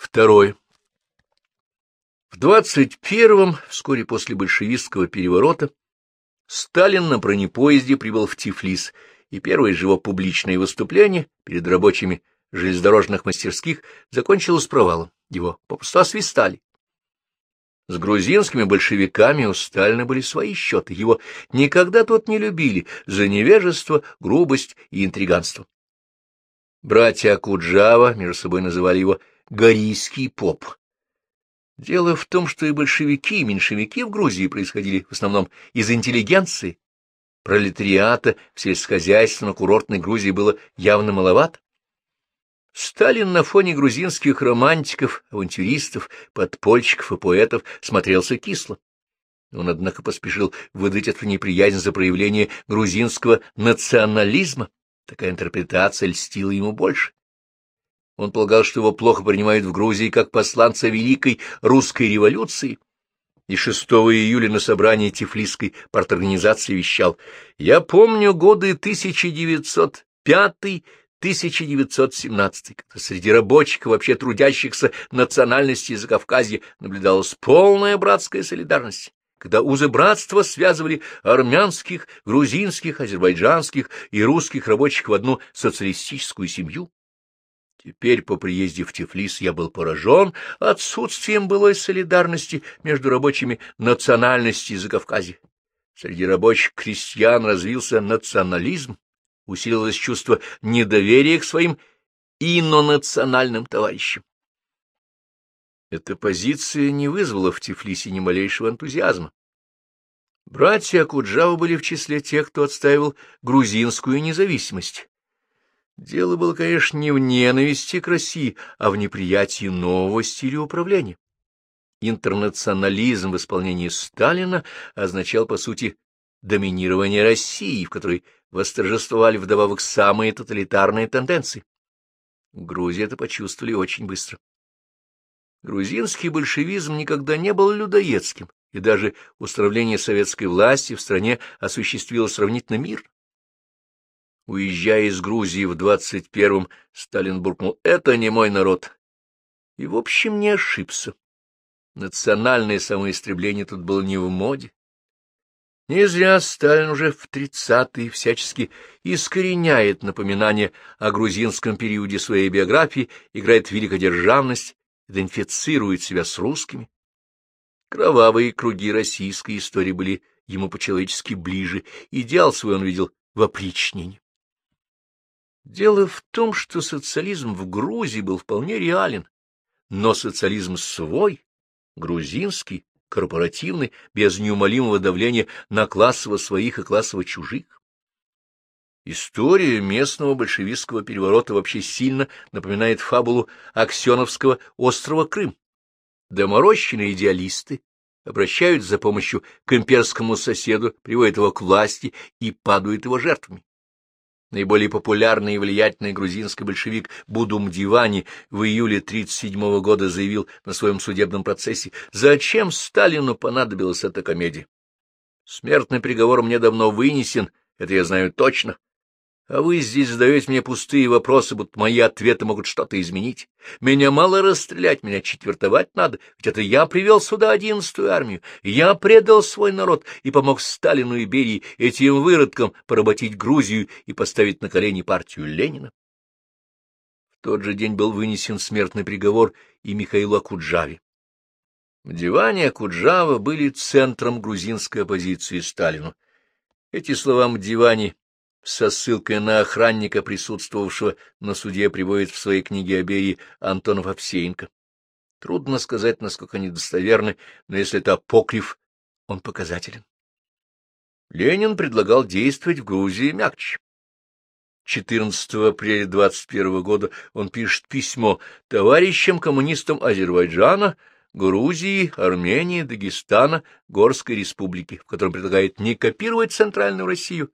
Второе. В двадцать первом, вскоре после большевистского переворота, Сталин на бронепоезде прибыл в Тифлис, и первое же его публичное выступление перед рабочими железнодорожных мастерских закончилось провалом. Его попросту освистали. С грузинскими большевиками у Сталина были свои счеты. Его никогда тут не любили за невежество, грубость и интриганство. Братья Акуджава между собой называли его «горийский поп». Дело в том, что и большевики, и меньшевики в Грузии происходили в основном из интеллигенции. Пролетариата в сельскохозяйственно-курортной Грузии было явно маловато. Сталин на фоне грузинских романтиков, авантюристов, подпольщиков и поэтов смотрелся кисло. Он, однако, поспешил выдать эту неприязнь за проявление грузинского национализма. Такая интерпретация льстила ему больше. Он полагал, что его плохо принимают в Грузии как посланца Великой Русской революции, и 6 июля на собрании Тифлисской парторганизации вещал «Я помню годы 1905 1917, когда среди рабочих и вообще трудящихся национальностей Закавказья наблюдалась полная братская солидарность, когда узы братства связывали армянских, грузинских, азербайджанских и русских рабочих в одну социалистическую семью. Теперь по приезде в Тифлис я был поражен отсутствием былой солидарности между рабочими национальностей Закавказья. Среди рабочих крестьян развился национализм, усилилось чувство недоверия к своим инонациональным товарищам. Эта позиция не вызвала в Тифлисе ни малейшего энтузиазма. Братья Акуджава были в числе тех, кто отстаивал грузинскую независимость. Дело было, конечно, не в ненависти к России, а в неприятии нового стиля управления. Интернационализм в исполнении Сталина означал, по сути, доминирование России, в которой восторжествовали вдобавок самые тоталитарные тенденции. В Грузии это почувствовали очень быстро. Грузинский большевизм никогда не был людоедским, и даже устроение советской власти в стране осуществило сравнительно мир. Уезжая из Грузии в 21-м, Сталин буркнул «Это не мой народ». И, в общем, не ошибся. Национальное самоистребление тут было не в моде. Не зря Сталин уже в тридцатые всячески искореняет напоминание о грузинском периоде своей биографии, играет великодержавность, идентифицирует себя с русскими. Кровавые круги российской истории были ему по-человечески ближе, идеал свой он видел в опричнении. Дело в том, что социализм в Грузии был вполне реален, но социализм свой, грузинский, корпоративный, без неумолимого давления на классово своих и классово чужих. История местного большевистского переворота вообще сильно напоминает фабулу Аксеновского острова Крым. Доморощенные идеалисты обращают за помощью к имперскому соседу, приводят его к власти и падают его жертвами. Наиболее популярный и влиятельный грузинский большевик Будум Дивани в июле 1937 года заявил на своем судебном процессе, зачем Сталину понадобилась эта комедия. Смертный приговор мне давно вынесен, это я знаю точно. А вы здесь задаете мне пустые вопросы, будто мои ответы могут что-то изменить. Меня мало расстрелять, меня четвертовать надо, ведь это я привел сюда одиннадцатую армию. Я предал свой народ и помог Сталину и Берии этим выродкам поработить Грузию и поставить на колени партию Ленина. В тот же день был вынесен смертный приговор и Михаилу Акуджаве. В диване Акуджава были центром грузинской оппозиции Сталину. Эти слова Мдивани со ссылкой на охранника, присутствовавшего на суде, приводит в своей книге о Берии Антонов Овсеенко. Трудно сказать, насколько они достоверны, но если это апокриф, он показателен. Ленин предлагал действовать в Грузии мягче. 14 апреля 21 года он пишет письмо товарищам-коммунистам Азербайджана, Грузии, Армении, Дагестана, Горской республики, в котором предлагает не копировать Центральную Россию,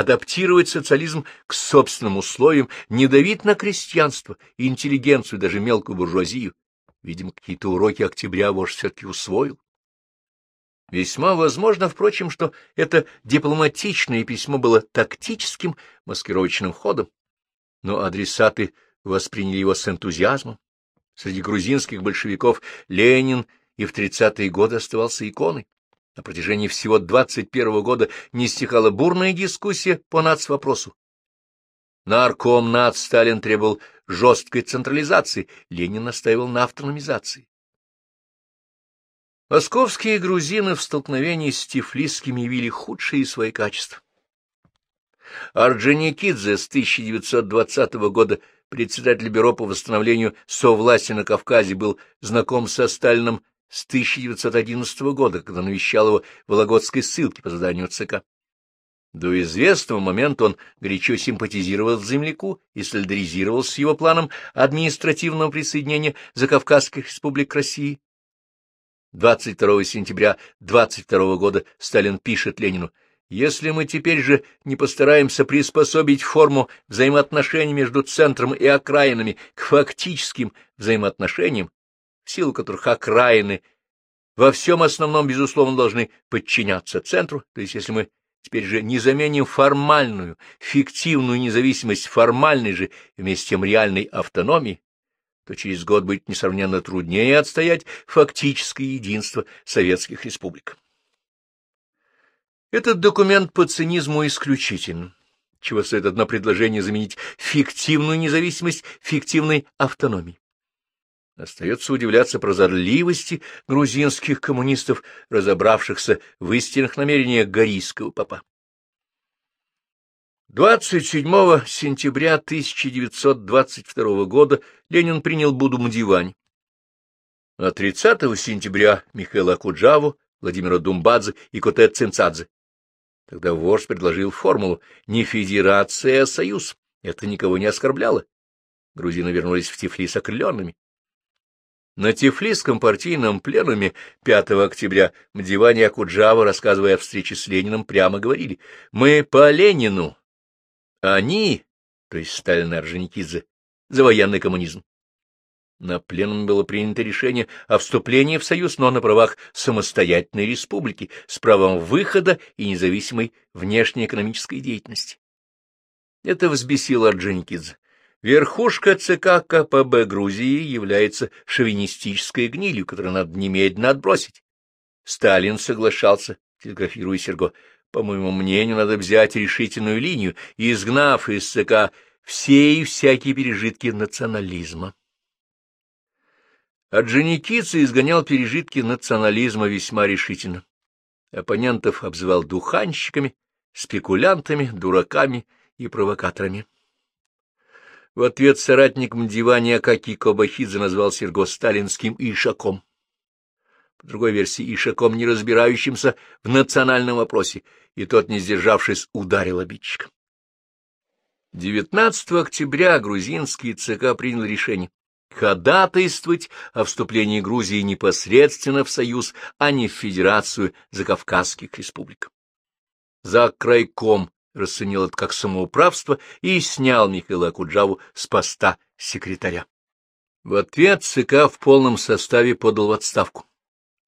адаптировать социализм к собственным условиям, не давить на крестьянство, интеллигенцию, даже мелкую буржуазию. Видимо, какие-то уроки октября вождь все-таки усвоил. Весьма возможно, впрочем, что это дипломатичное письмо было тактическим маскировочным ходом, но адресаты восприняли его с энтузиазмом. Среди грузинских большевиков Ленин и в 30-е годы оставался иконой. На протяжении всего 21 года не стихала бурная дискуссия по нацвопросу. Нарком над Сталин требовал жесткой централизации, Ленин настаивал на автономизации. Московские грузины в столкновении с тифлисскими явили худшие свои качества. Орджоникидзе с 1920 года председатель Бюро по восстановлению совласти на Кавказе был знаком со Сталином с 1911 года, когда навещал его в Вологодской ссылке по заданию ЦК. До известного момента он горячо симпатизировал земляку и солидаризировался с его планом административного присоединения Закавказских республик России. 22 сентября 22 года Сталин пишет Ленину если мы теперь же не постараемся приспособить форму взаимоотношений между центром и окраинами к фактическим взаимоотношениям, в силу которых окраины во всем основном, безусловно, должны подчиняться центру, то есть если мы теперь же не заменим формальную, фиктивную независимость формальной же вместе с тем реальной автономии, то через год будет несравненно труднее отстоять фактическое единство советских республик. Этот документ по цинизму исключителен, чего стоит одно предложение заменить фиктивную независимость фиктивной автономией. Остается удивляться прозорливости грузинских коммунистов, разобравшихся в истинных намерениях Горийского папа. 27 сентября 1922 года Ленин принял Будумдивань, а 30 сентября Михаила Акуджаву, Владимира Думбадзе и Коте Цинцадзе. Тогда вождь предложил формулу «не федерация, а союз». Это никого не оскорбляло. Грузины вернулись в Тифлис окрыленными. На Тифлисском партийном пленуме 5 октября Мдивани Акуджава, рассказывая о встрече с Лениным, прямо говорили «Мы по Ленину, они, то есть Сталин и Орджоникидзе, за военный коммунизм». На пленуме было принято решение о вступлении в Союз, но на правах самостоятельной республики, с правом выхода и независимой внешнеэкономической деятельности. Это взбесило Орджоникидзе. Верхушка ЦК КПБ Грузии является шовинистической гнилью, которую надо немедленно отбросить. Сталин соглашался, телеграфируя Серго. По моему мнению, надо взять решительную линию, изгнав из ЦК все и всякие пережитки национализма. Орджоникидзе изгонял пережитки национализма весьма решительно. Оппонентов обзывал духанщиками, спекулянтами, дураками и провокаторами. В ответ соратник Мдивани Акаки Кобахидзе назвал Серго сталинским ишаком. По другой версии, ишаком, не разбирающимся в национальном вопросе, и тот, не сдержавшись, ударил обидчика. 19 октября грузинский ЦК принял решение ходатайствовать о вступлении Грузии непосредственно в Союз, а не в Федерацию Закавказских республик. За крайком расценил это как самоуправство и снял Михаила Акуджаву с поста секретаря. В ответ ЦК в полном составе подал в отставку.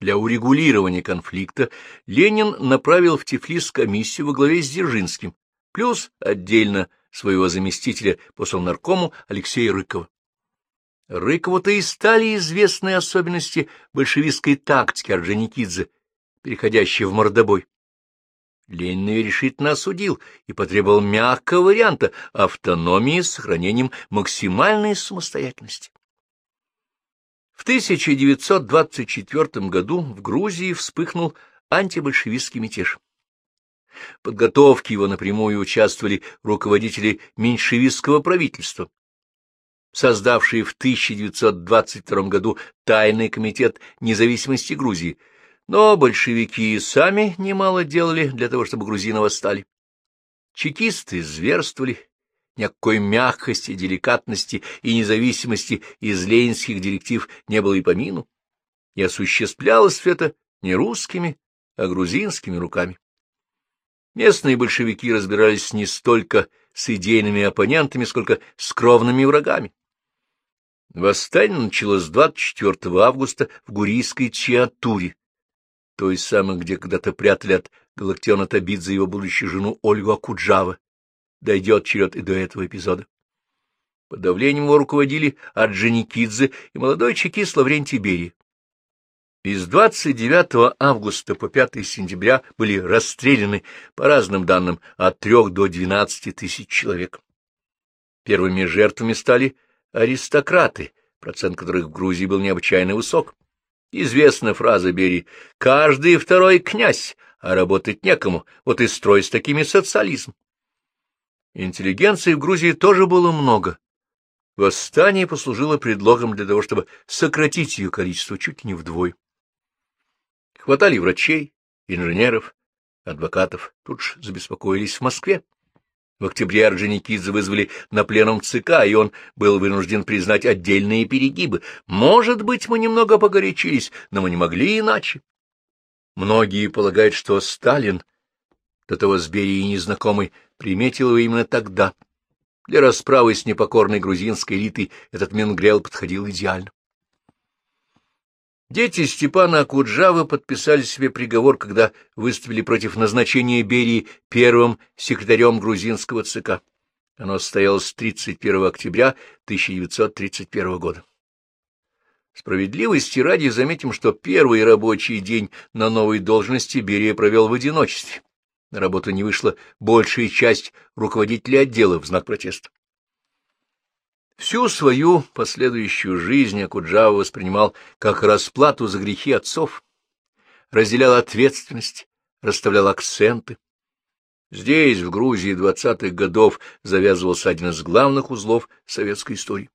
Для урегулирования конфликта Ленин направил в Тифлис комиссию во главе с Дзержинским, плюс отдельно своего заместителя по Совнаркому Алексея Рыкова. Рыкову-то и стали известны особенности большевистской тактики Орджоникидзе, переходящей в мордобой. Ленин решительно осудил и потребовал мягкого варианта автономии с сохранением максимальной самостоятельности. В 1924 году в Грузии вспыхнул антибольшевистский мятеж. В подготовке его напрямую участвовали руководители меньшевистского правительства, создавший в 1922 году Тайный комитет независимости Грузии, но большевики сами немало делали для того, чтобы грузины восстали. Чекисты зверствовали, никакой мягкости, деликатности и независимости из ленинских директив не было и помину, и осуществлялось это не русскими, а грузинскими руками. Местные большевики разбирались не столько с идейными оппонентами, сколько с кровными врагами. Восстание началось 24 августа в Гурийской Чиатуре, той самой, где когда-то прятали от Галактиона Табидзе его будущую жену Ольгу Акуджава. Дойдет черед и до этого эпизода. Под давлением его руководили Орджоникидзе и молодой чекист Лаврентий Берия. Из 29 августа по 5 сентября были расстреляны, по разным данным, от 3 до 12 тысяч человек. Первыми жертвами стали аристократы, процент которых в Грузии был необычайно высок. Известна фраза Берии «каждый второй князь, а работать некому, вот и строй с такими социализм». Интеллигенции в Грузии тоже было много. Восстание послужило предлогом для того, чтобы сократить ее количество чуть не вдвое. Хватали врачей, инженеров, адвокатов. Тут же забеспокоились в Москве. В октябре Орджоникидзе вызвали на пленум ЦК, и он был вынужден признать отдельные перегибы. Может быть, мы немного погорячились, но мы не могли иначе. Многие полагают, что Сталин, до того с Берией незнакомый, приметил его именно тогда. Для расправы с непокорной грузинской элитой этот Менгрел подходил идеально. Дети Степана Акуджавы подписали себе приговор, когда выступили против назначения Берии первым секретарем грузинского ЦК. Оно состоялось 31 октября 1931 года. Справедливости ради заметим, что первый рабочий день на новой должности Берия провел в одиночестве. На работу не вышла большая часть руководителей отдела в знак протеста. Всю свою последующую жизнь Акуджава воспринимал как расплату за грехи отцов, разделял ответственность, расставлял акценты. Здесь, в Грузии двадцатых годов, завязывался один из главных узлов советской истории.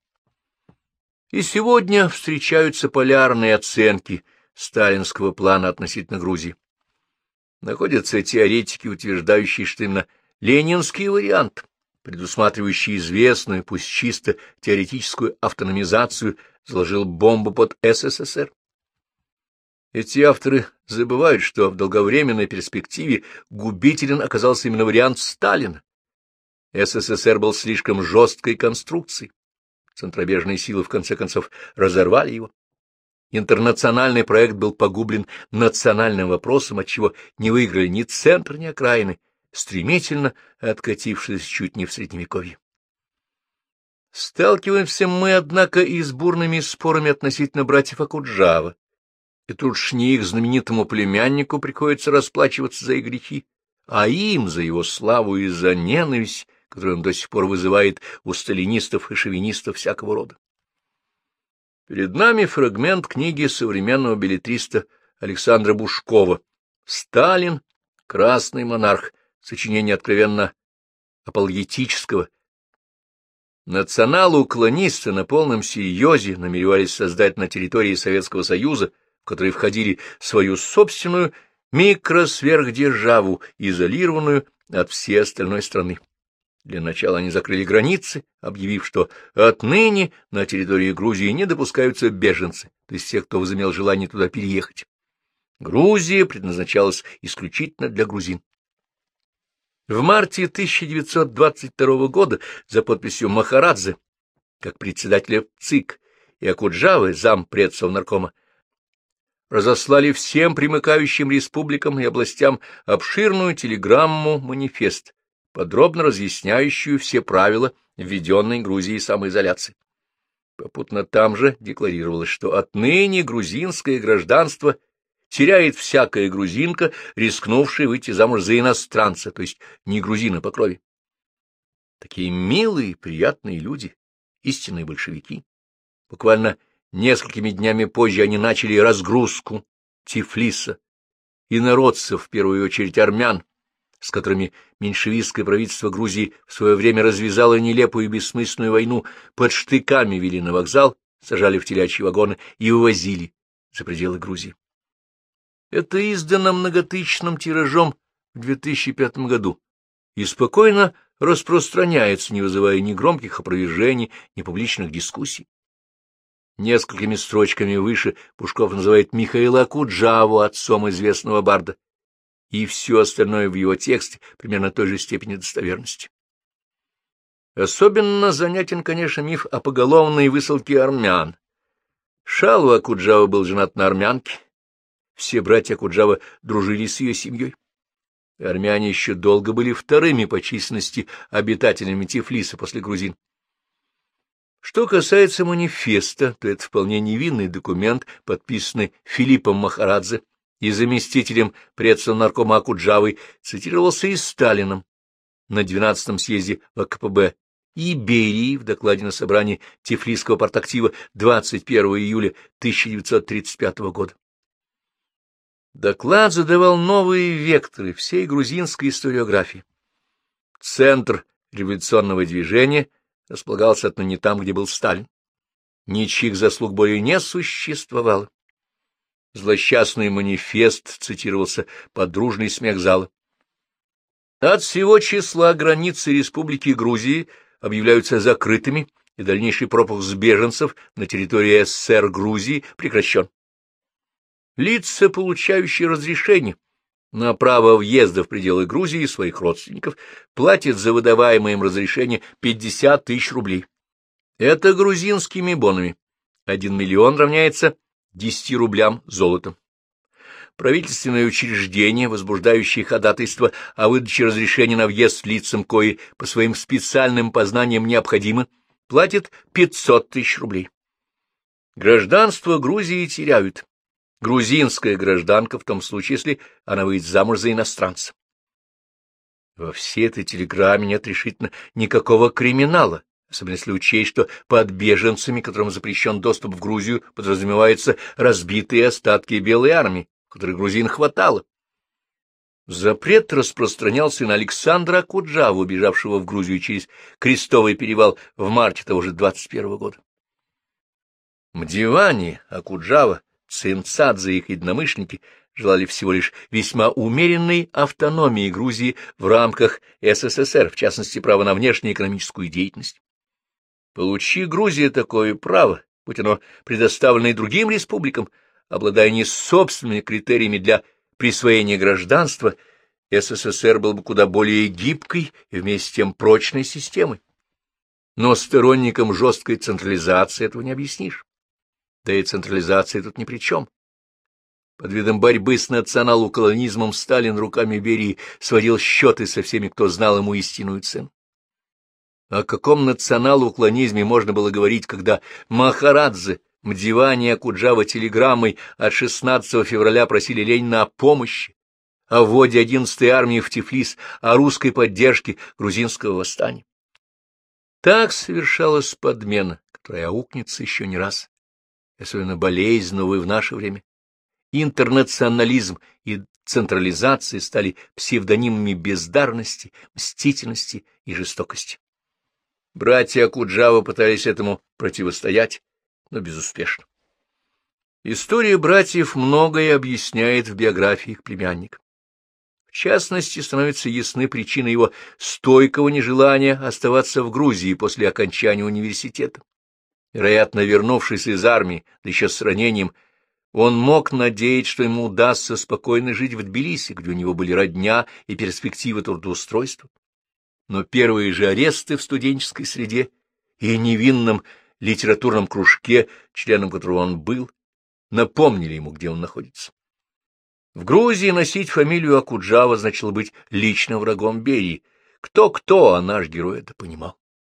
И сегодня встречаются полярные оценки сталинского плана относительно Грузии. Находятся теоретики, утверждающие, что именно ленинский вариант предусматривающий известную, пусть чисто теоретическую автономизацию, заложил бомбу под СССР. Эти авторы забывают, что в долговременной перспективе губителен оказался именно вариант Сталина. СССР был слишком жесткой конструкцией. Центробежные силы, в конце концов, разорвали его. Интернациональный проект был погублен национальным вопросом, отчего не выиграли ни центр, ни окраины, стремительно откатившись чуть не в Средневековье. Сталкиваемся мы, однако, и с бурными спорами относительно братьев Акуджава. И тут ж не их знаменитому племяннику приходится расплачиваться за их грехи, а им за его славу и за ненависть, которую он до сих пор вызывает у сталинистов и шовинистов всякого рода. Перед нами фрагмент книги современного билетриста Александра Бушкова «Сталин. Красный монарх сочинение откровенно апологетического. Национал-уклонисты на полном серьезе намеревались создать на территории Советского Союза, в который входили свою собственную микросверхдержаву, изолированную от всей остальной страны. Для начала они закрыли границы, объявив, что отныне на территории Грузии не допускаются беженцы, то есть те, кто возымел желание туда переехать. Грузия предназначалась исключительно для грузин. В марте 1922 года за подписью Махарадзе, как председателя ЦИК, и Акуджавы, зампред Совнаркома, разослали всем примыкающим республикам и областям обширную телеграмму-манифест, подробно разъясняющую все правила введенной Грузией самоизоляции. Попутно там же декларировалось, что отныне грузинское гражданство – теряет всякая грузинка, рискнувшая выйти замуж за иностранца, то есть не грузина по крови. Такие милые, приятные люди, истинные большевики. Буквально несколькими днями позже они начали разгрузку Тифлиса, и народцев, в первую очередь армян, с которыми меньшевистское правительство Грузии в свое время развязало нелепую и бессмысленную войну, под штыками вели на вокзал, сажали в телячьи вагоны и увозили за пределы Грузии. Это издано многотысячным тиражом в 2005 году и спокойно распространяется, не вызывая ни громких опровержений, ни публичных дискуссий. Несколькими строчками выше Пушков называет Михаила Куджаву отцом известного барда, и все остальное в его тексте примерно той же степени достоверности. Особенно занятен, конечно, миф о поголовной высылке армян. Шалва Акуджава был женат на армянке, все братья Куджава дружили с ее семьей. Армяне еще долго были вторыми по численности обитателями Тифлиса после грузин. Что касается манифеста, то это вполне невинный документ, подписанный Филиппом Махарадзе и заместителем председателя Акуджавой, цитировался и Сталином на 12-м съезде ВКПБ и Берии в докладе на собрании Тифлисского партактива 21 июля 1935 года. Доклад задавал новые векторы всей грузинской историографии. Центр революционного движения располагался отныне там, где был Сталин. Ничьих заслуг более не существовало. Злосчастный манифест цитировался под дружный смех зала. От всего числа границы Республики Грузии объявляются закрытыми, и дальнейший пропуск беженцев на территории СССР Грузии прекращен. Лица, получающие разрешение на право въезда в пределы Грузии своих родственников, платят за выдаваемое им разрешение 50 тысяч рублей. Это грузинскими бонами. Один миллион равняется 10 рублям золотом. Правительственные учреждения, возбуждающие ходатайство о выдаче разрешения на въезд лицам, кои по своим специальным познаниям необходимы, платят 500 тысяч рублей. Гражданство Грузии теряют грузинская гражданка в том случае, если она выйдет замуж за иностранца. Во всей этой телеграмме нет решительно никакого криминала, особенно если учесть, что под беженцами, которым запрещен доступ в Грузию, подразумеваются разбитые остатки Белой армии, которых грузин хватало. Запрет распространялся на Александра Акуджаву, бежавшего в Грузию через Крестовый перевал в марте того же 21 года. Мдивани, Акуджава Цинцадзе и их единомышленники желали всего лишь весьма умеренной автономии Грузии в рамках СССР, в частности, права на внешнеэкономическую деятельность. Получи Грузия такое право, будь оно предоставлено и другим республикам, обладая не собственными критериями для присвоения гражданства, СССР был бы куда более гибкой и вместе с тем прочной системой. Но сторонникам жесткой централизации этого не объяснишь да и централизация тут ни при чем. Под видом борьбы с национал-колонизмом Сталин руками Берии сводил счеты со всеми, кто знал ему истинную цену. О каком национал-уклонизме можно было говорить, когда Махарадзе, Мдивани и Акуджава телеграммой от 16 февраля просили Ленина о помощи, о вводе 11-й армии в Тифлис, о русской поддержке грузинского восстания? Так совершалась подмена, которая аукнется еще не раз особенно болезненного в наше время. Интернационализм и централизация стали псевдонимами бездарности, мстительности и жестокости. Братья Акуджава пытались этому противостоять, но безуспешно. История братьев многое объясняет в биографии их племянника. В частности, становятся ясны причины его стойкого нежелания оставаться в Грузии после окончания университета. Вероятно, вернувшись из армии, да еще с ранением, он мог надеяться, что ему удастся спокойно жить в Тбилиси, где у него были родня и перспективы трудоустройства. Но первые же аресты в студенческой среде и невинном литературном кружке, членом которого он был, напомнили ему, где он находится. В Грузии носить фамилию Акуджава значило быть лично врагом Берии. Кто-кто, а наш герой это понимал.